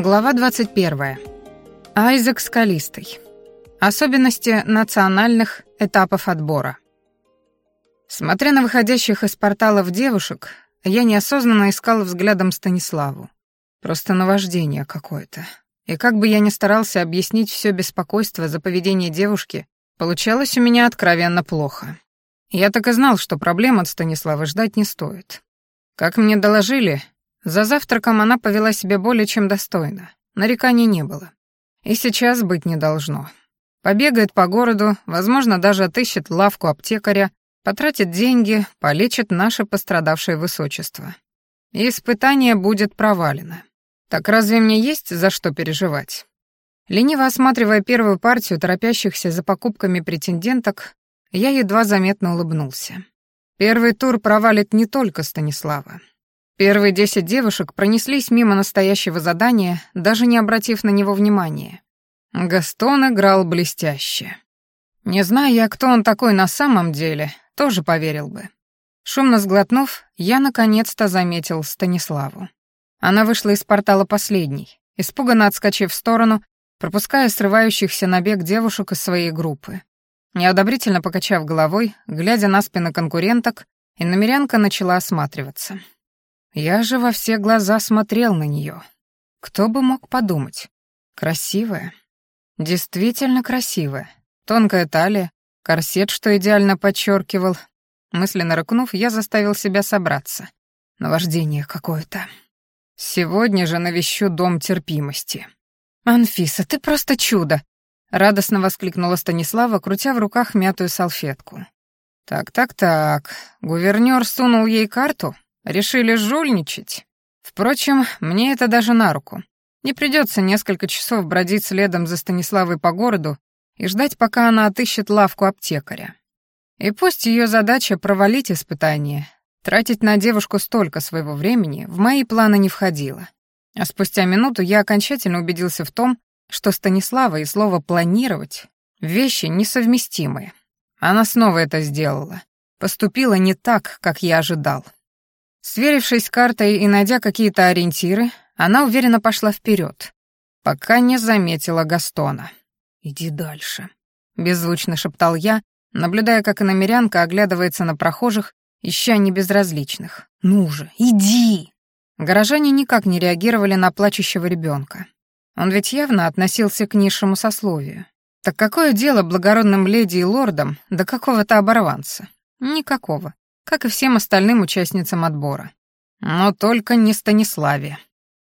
Глава 21. Айзек Скалистый. Особенности национальных этапов отбора. Смотря на выходящих из порталов девушек, я неосознанно искал взглядом Станиславу. Просто наваждение какое-то. И как бы я ни старался объяснить все беспокойство за поведение девушки, получалось у меня откровенно плохо. Я так и знал, что проблем от Станиславы ждать не стоит. Как мне доложили, за завтраком она повела себя более чем достойно. Нареканий не было. И сейчас быть не должно. Побегает по городу, возможно, даже отыщет лавку аптекаря, потратит деньги, полечит наше пострадавшее высочество. И испытание будет провалено. Так разве мне есть за что переживать? Лениво осматривая первую партию торопящихся за покупками претенденток, я едва заметно улыбнулся. Первый тур провалит не только Станислава. Первые десять девушек пронеслись мимо настоящего задания, даже не обратив на него внимания. Гастон играл блестяще. Не зная я, кто он такой на самом деле, тоже поверил бы. Шумно сглотнув, я наконец-то заметил Станиславу. Она вышла из портала последней, испуганно отскочив в сторону, пропуская срывающихся на бег девушек из своей группы. Неодобрительно покачав головой, глядя на спины конкуренток, иномерянка начала осматриваться. Я же во все глаза смотрел на нее. Кто бы мог подумать? Красивая. Действительно красивая. Тонкая талия, корсет, что идеально подчеркивал. Мысленно рыкнув, я заставил себя собраться. Наваждение какое-то. Сегодня же навещу дом терпимости. «Анфиса, ты просто чудо!» — радостно воскликнула Станислава, крутя в руках мятую салфетку. «Так-так-так, гувернёр сунул ей карту?» Решили жульничать. Впрочем, мне это даже на руку. Не придется несколько часов бродить следом за Станиславой по городу и ждать, пока она отыщет лавку аптекаря. И пусть ее задача провалить испытание, тратить на девушку столько своего времени в мои планы не входило. А спустя минуту я окончательно убедился в том, что Станислава и слово «планировать» — вещи несовместимые. Она снова это сделала. Поступила не так, как я ожидал. Сверившись с картой и найдя какие-то ориентиры, она уверенно пошла вперед, пока не заметила Гастона. «Иди дальше», — беззвучно шептал я, наблюдая, как иномерянка оглядывается на прохожих, ища небезразличных. «Ну же, иди!» Горожане никак не реагировали на плачущего ребенка. Он ведь явно относился к низшему сословию. Так какое дело благородным леди и лордам до какого-то оборванца? Никакого как и всем остальным участницам отбора. Но только не Станиславе.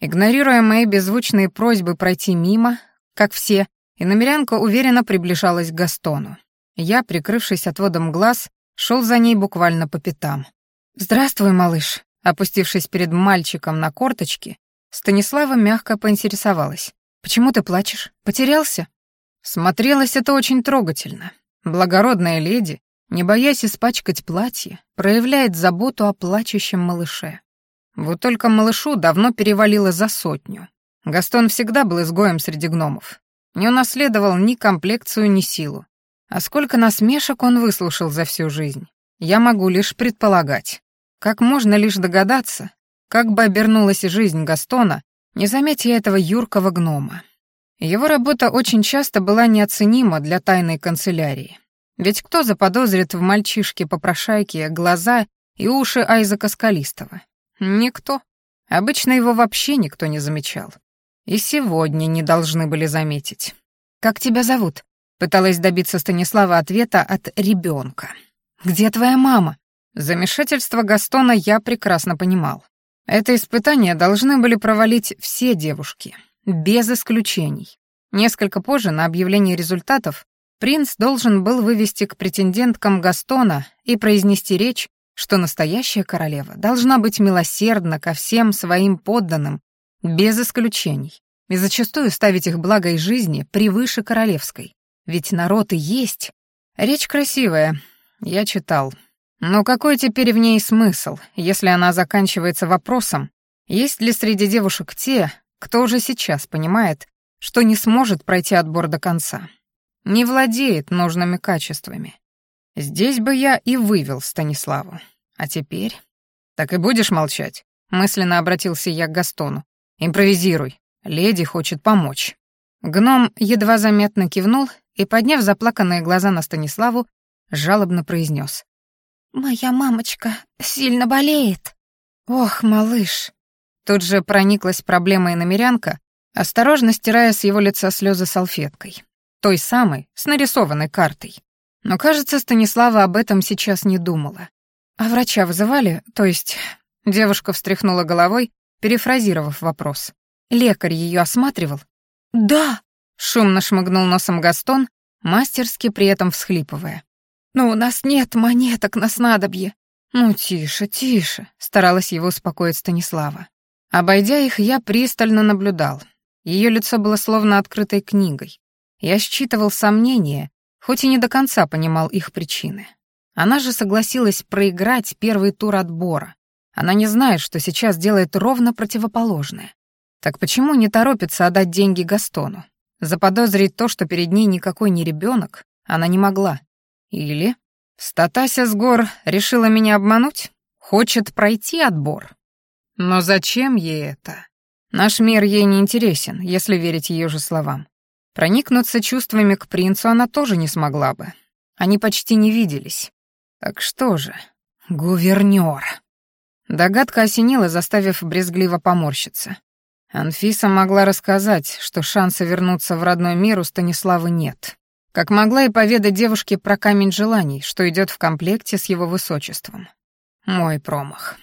Игнорируя мои беззвучные просьбы пройти мимо, как все, и намерянка уверенно приближалась к Гастону. Я, прикрывшись отводом глаз, шел за ней буквально по пятам. «Здравствуй, малыш», опустившись перед мальчиком на корточки, Станислава мягко поинтересовалась. «Почему ты плачешь? Потерялся?» Смотрелось это очень трогательно. Благородная леди, не боясь испачкать платье, проявляет заботу о плачущем малыше. Вот только малышу давно перевалило за сотню. Гастон всегда был изгоем среди гномов. Не унаследовал ни комплекцию, ни силу. А сколько насмешек он выслушал за всю жизнь. Я могу лишь предполагать. Как можно лишь догадаться, как бы обернулась жизнь Гастона, не заметя этого юркого гнома. Его работа очень часто была неоценима для тайной канцелярии. Ведь кто заподозрит в мальчишке-попрошайке глаза и уши Айзека Скалистого? Никто. Обычно его вообще никто не замечал. И сегодня не должны были заметить. «Как тебя зовут?» — пыталась добиться Станислава ответа от ребенка. «Где твоя мама?» Замешательство Гастона я прекрасно понимал. Это испытание должны были провалить все девушки, без исключений. Несколько позже, на объявлении результатов, Принц должен был вывести к претенденткам Гастона и произнести речь, что настоящая королева должна быть милосердна ко всем своим подданным, без исключений, и зачастую ставить их благо и жизни превыше королевской. Ведь народ и есть. Речь красивая, я читал. Но какой теперь в ней смысл, если она заканчивается вопросом, есть ли среди девушек те, кто уже сейчас понимает, что не сможет пройти отбор до конца? Не владеет нужными качествами. Здесь бы я и вывел Станиславу. А теперь... Так и будешь молчать? Мысленно обратился я к Гастону. Импровизируй. Леди хочет помочь». Гном едва заметно кивнул и, подняв заплаканные глаза на Станиславу, жалобно произнес: «Моя мамочка сильно болеет». «Ох, малыш!» Тут же прониклась проблемой намерянка, осторожно стирая с его лица слезы салфеткой. Той самой, с нарисованной картой. Но, кажется, Станислава об этом сейчас не думала. «А врача вызывали? То есть...» Девушка встряхнула головой, перефразировав вопрос. «Лекарь ее осматривал?» «Да!» — шумно шмыгнул носом Гастон, мастерски при этом всхлипывая. «Но у нас нет монеток на снадобье». «Ну, тише, тише», — старалась его успокоить Станислава. Обойдя их, я пристально наблюдал. Ее лицо было словно открытой книгой. Я считывал сомнения, хоть и не до конца понимал их причины. Она же согласилась проиграть первый тур отбора. Она не знает, что сейчас делает ровно противоположное. Так почему не торопится отдать деньги Gastoну? Заподозрить то, что перед ней никакой не ребенок, она не могла. Или Статася с гор решила меня обмануть? Хочет пройти отбор? Но зачем ей это? Наш мир ей не интересен, если верить ее же словам. Проникнуться чувствами к принцу она тоже не смогла бы. Они почти не виделись. Так что же, гувернёр. Догадка осенила, заставив брезгливо поморщиться. Анфиса могла рассказать, что шанса вернуться в родной мир у Станиславы нет. Как могла и поведать девушке про камень желаний, что идет в комплекте с его высочеством. Мой промах.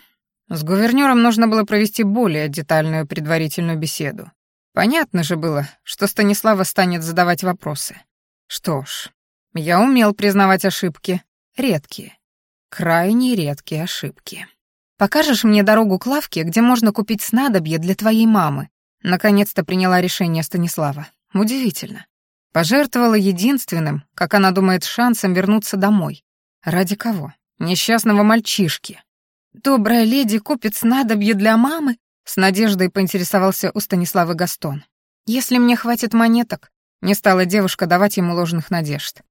С гувернёром нужно было провести более детальную предварительную беседу. Понятно же было, что Станислава станет задавать вопросы. Что ж, я умел признавать ошибки. Редкие. Крайне редкие ошибки. «Покажешь мне дорогу к лавке, где можно купить снадобье для твоей мамы?» Наконец-то приняла решение Станислава. Удивительно. Пожертвовала единственным, как она думает, шансом вернуться домой. Ради кого? Несчастного мальчишки. «Добрая леди купит снадобье для мамы?» С надеждой поинтересовался у Станиславы Гастон. «Если мне хватит монеток», не стала девушка давать ему ложных надежд.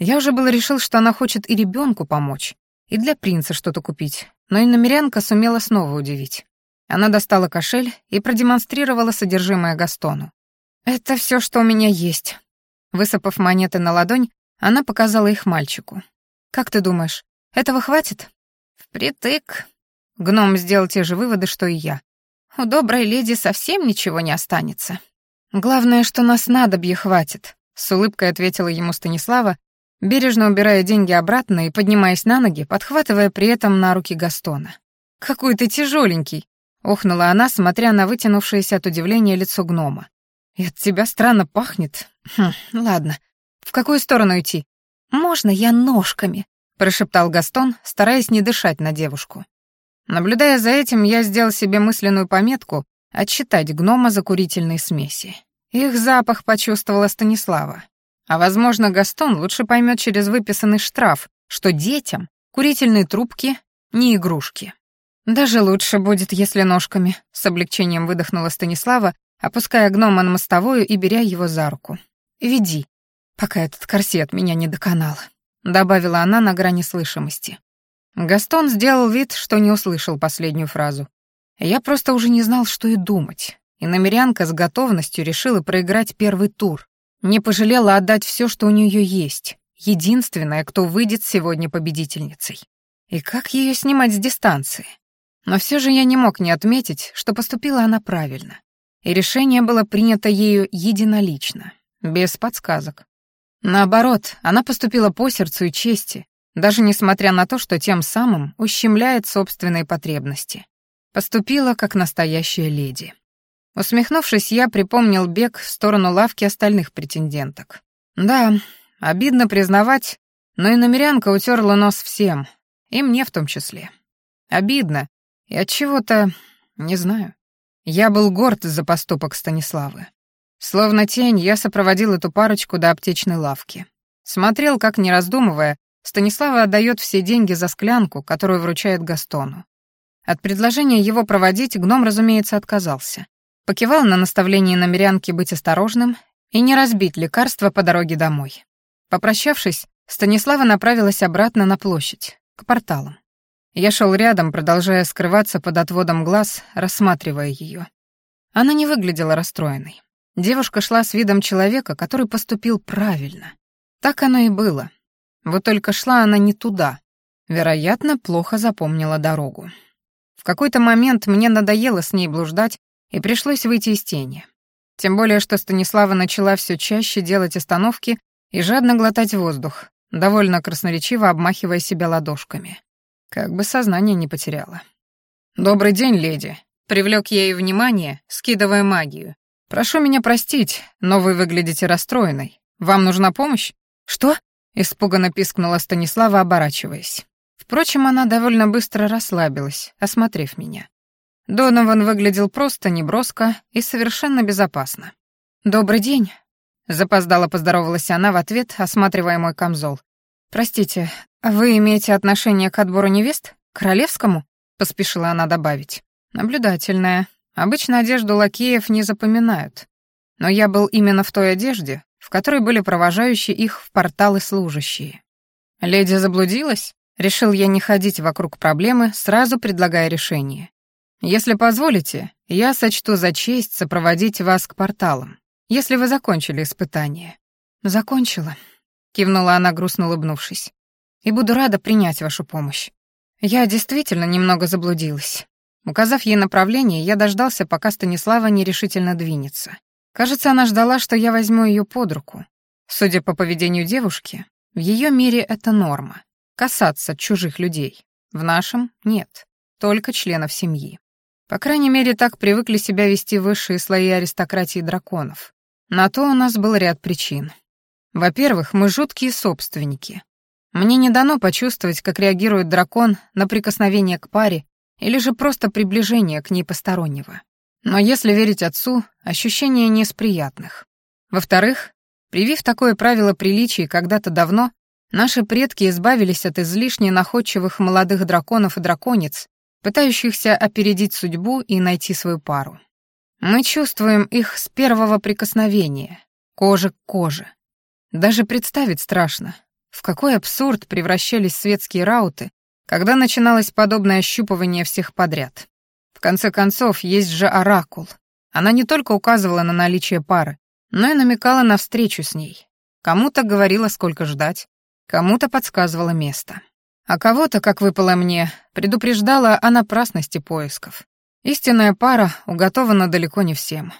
Я уже было решил, что она хочет и ребенку помочь, и для принца что-то купить, но и намерянка сумела снова удивить. Она достала кошель и продемонстрировала содержимое Гастону. «Это все, что у меня есть». Высыпав монеты на ладонь, она показала их мальчику. «Как ты думаешь, этого хватит?» «Впритык». Гном сделал те же выводы, что и я. У доброй леди совсем ничего не останется. Главное, что нас надобье хватит, с улыбкой ответила ему Станислава, бережно убирая деньги обратно и поднимаясь на ноги, подхватывая при этом на руки Гастона. «Какой ты тяжеленький!» — охнула она, смотря на вытянувшееся от удивления лицо гнома. «И от тебя странно пахнет. Хм, ладно. В какую сторону идти?» «Можно я ножками?» — прошептал Гастон, стараясь не дышать на девушку. Наблюдая за этим, я сделал себе мысленную пометку отсчитать гнома за курительные смеси. Их запах почувствовала Станислава. А, возможно, Гастон лучше поймет через выписанный штраф, что детям курительные трубки — не игрушки. «Даже лучше будет, если ножками», — с облегчением выдохнула Станислава, опуская гнома на мостовую и беря его за руку. «Веди, пока этот корсет меня не доконал», — добавила она на грани слышимости. Гастон сделал вид, что не услышал последнюю фразу. Я просто уже не знал, что и думать. И намерянка с готовностью решила проиграть первый тур. Не пожалела отдать все, что у нее есть. Единственная, кто выйдет сегодня победительницей. И как ее снимать с дистанции? Но все же я не мог не отметить, что поступила она правильно. И решение было принято ею единолично, без подсказок. Наоборот, она поступила по сердцу и чести, даже несмотря на то, что тем самым ущемляет собственные потребности. Поступила как настоящая леди. Усмехнувшись, я припомнил бег в сторону лавки остальных претенденток. Да, обидно признавать, но и намерянка утерла нос всем, и мне в том числе. Обидно, и от чего-то, не знаю. Я был горд за поступок Станиславы. Словно тень, я сопроводил эту парочку до аптечной лавки. Смотрел, как, не раздумывая, Станислава отдает все деньги за склянку, которую вручает Гастону. От предложения его проводить гном, разумеется, отказался. Покивал на наставление намерянки быть осторожным и не разбить лекарства по дороге домой. Попрощавшись, Станислава направилась обратно на площадь, к порталам. Я шел рядом, продолжая скрываться под отводом глаз, рассматривая ее. Она не выглядела расстроенной. Девушка шла с видом человека, который поступил правильно. Так оно и было. Вот только шла она не туда. Вероятно, плохо запомнила дорогу. В какой-то момент мне надоело с ней блуждать, и пришлось выйти из тени. Тем более, что Станислава начала все чаще делать остановки и жадно глотать воздух, довольно красноречиво обмахивая себя ладошками. Как бы сознание не потеряла. «Добрый день, леди», — привлек ей внимание, скидывая магию. «Прошу меня простить, но вы выглядите расстроенной. Вам нужна помощь?» «Что?» — испуганно пискнула Станислава, оборачиваясь. Впрочем, она довольно быстро расслабилась, осмотрев меня. Донован выглядел просто, неброско и совершенно безопасно. «Добрый день», — запоздало поздоровалась она в ответ, осматривая мой камзол. «Простите, вы имеете отношение к отбору невест? Королевскому?» — поспешила она добавить. «Наблюдательная. Обычно одежду лакеев не запоминают. Но я был именно в той одежде, в которой были провожающие их в порталы служащие. Леди заблудилась? Решил я не ходить вокруг проблемы, сразу предлагая решение. Если позволите, я сочту за честь сопроводить вас к порталам, если вы закончили испытание. Закончила, кивнула она, грустно улыбнувшись. И буду рада принять вашу помощь. Я действительно немного заблудилась. Указав ей направление, я дождался, пока Станислава нерешительно двинется. Кажется, она ждала, что я возьму ее под руку. Судя по поведению девушки, в ее мире это норма — касаться чужих людей. В нашем — нет, только членов семьи. По крайней мере, так привыкли себя вести высшие слои аристократии драконов. На то у нас был ряд причин. Во-первых, мы жуткие собственники. Мне не дано почувствовать, как реагирует дракон на прикосновение к паре или же просто приближение к ней постороннего. Но если верить отцу, ощущения не из приятных. Во-вторых, привив такое правило приличий когда-то давно, наши предки избавились от излишне находчивых молодых драконов и драконец, пытающихся опередить судьбу и найти свою пару. Мы чувствуем их с первого прикосновения, кожа к коже. Даже представить страшно, в какой абсурд превращались светские рауты, когда начиналось подобное ощупывание всех подряд. Конце концов, есть же оракул. Она не только указывала на наличие пары, но и намекала на встречу с ней. Кому-то говорила, сколько ждать, кому-то подсказывала место. А кого-то, как выпало мне, предупреждала о напрасности поисков. Истинная пара уготована далеко не всем.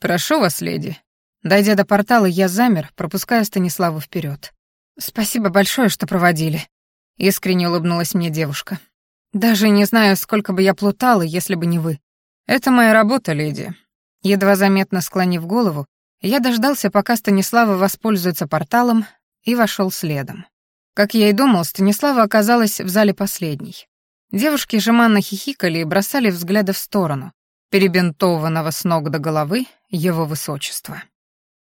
«Прошу вас, леди». Дойдя до портала, я замер, пропуская Станиславу вперед. «Спасибо большое, что проводили», — искренне улыбнулась мне девушка. «Даже не знаю, сколько бы я плутала, если бы не вы. Это моя работа, леди». Едва заметно склонив голову, я дождался, пока Станислава воспользуется порталом, и вошел следом. Как я и думал, Станислава оказалась в зале последней. Девушки жеманно хихикали и бросали взгляды в сторону, перебинтованного с ног до головы его высочества.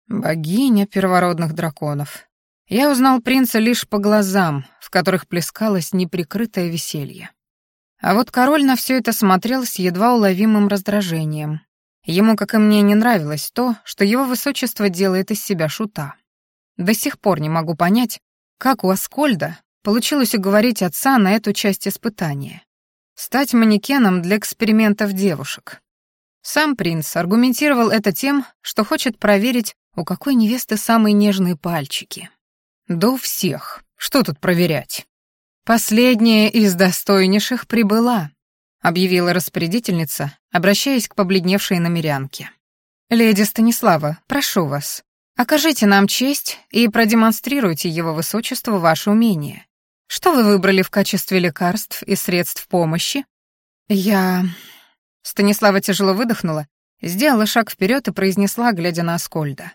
Богиня первородных драконов. Я узнал принца лишь по глазам, в которых плескалось неприкрытое веселье. А вот король на все это смотрел с едва уловимым раздражением. Ему, как и мне, не нравилось то, что его высочество делает из себя шута. До сих пор не могу понять, как у Аскольда получилось уговорить отца на эту часть испытания. Стать манекеном для экспериментов девушек. Сам принц аргументировал это тем, что хочет проверить, у какой невесты самые нежные пальчики. До всех. Что тут проверять? «Последняя из достойнейших прибыла», — объявила распорядительница, обращаясь к побледневшей намерянке. «Леди Станислава, прошу вас, окажите нам честь и продемонстрируйте его высочеству ваше умение. Что вы выбрали в качестве лекарств и средств помощи?» «Я...» Станислава тяжело выдохнула, сделала шаг вперед и произнесла, глядя на Аскольда.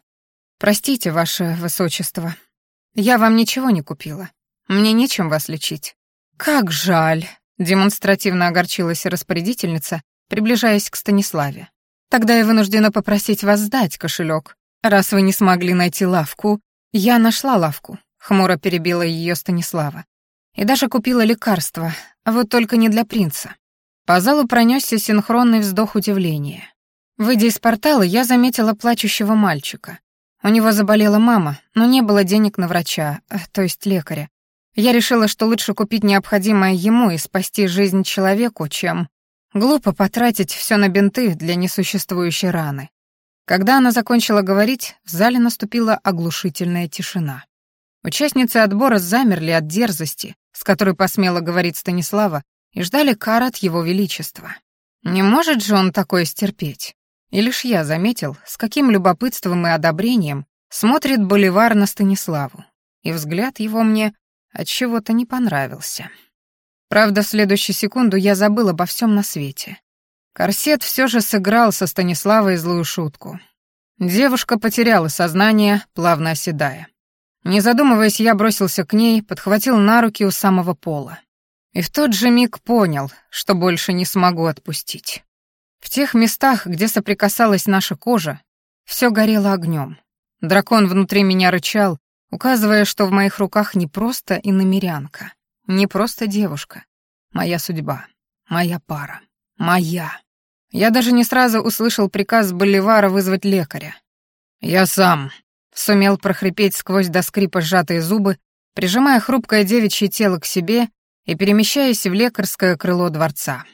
«Простите, ваше высочество, я вам ничего не купила. Мне нечем вас лечить». «Как жаль», — демонстративно огорчилась распорядительница, приближаясь к Станиславе. «Тогда я вынуждена попросить вас сдать кошелек. Раз вы не смогли найти лавку...» «Я нашла лавку», — хмуро перебила ее Станислава. «И даже купила лекарство, а вот только не для принца». По залу пронесся синхронный вздох удивления. Выйдя из портала, я заметила плачущего мальчика. У него заболела мама, но не было денег на врача, э, то есть лекаря. Я решила, что лучше купить необходимое ему и спасти жизнь человеку, чем... Глупо потратить все на бинты для несуществующей раны. Когда она закончила говорить, в зале наступила оглушительная тишина. Участницы отбора замерли от дерзости, с которой посмела говорить Станислава, и ждали кар от его величества. Не может же он такое стерпеть? И лишь я заметил, с каким любопытством и одобрением смотрит Боливар на Станиславу. И взгляд его мне от чего-то не понравился. Правда, в следующую секунду я забыл обо всем на свете. Корсет все же сыграл со Станиславой злую шутку. Девушка потеряла сознание, плавно оседая. Не задумываясь, я бросился к ней, подхватил на руки у самого пола. И в тот же миг понял, что больше не смогу отпустить. В тех местах, где соприкасалась наша кожа, все горело огнем. Дракон внутри меня рычал, указывая, что в моих руках не просто иномерянка, не просто девушка. Моя судьба, моя пара, моя. Я даже не сразу услышал приказ Боливара вызвать лекаря. «Я сам», — сумел прохрипеть сквозь до скрипа сжатые зубы, прижимая хрупкое девичье тело к себе и перемещаясь в лекарское крыло дворца.